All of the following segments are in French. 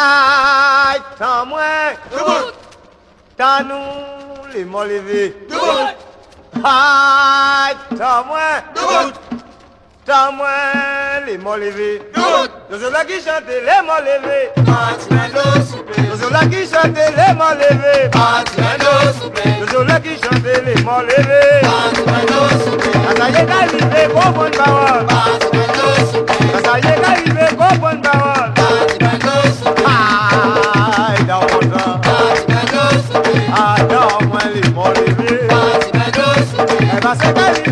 Aïe, tant moins. Tant nous, les mots levés. Aïe, tant moins. Tant moins, les mots levés. Nous sommes là qui chantent les mots levés. Nous sommes là qui chantent les mots levés. Nous sommes là qui chantent les mots levés. Quand ça y est arrivé, bon bonne parole.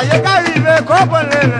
ayé kárí ibẹ̀ kọ́ bọ̀ lẹ́lẹ̀.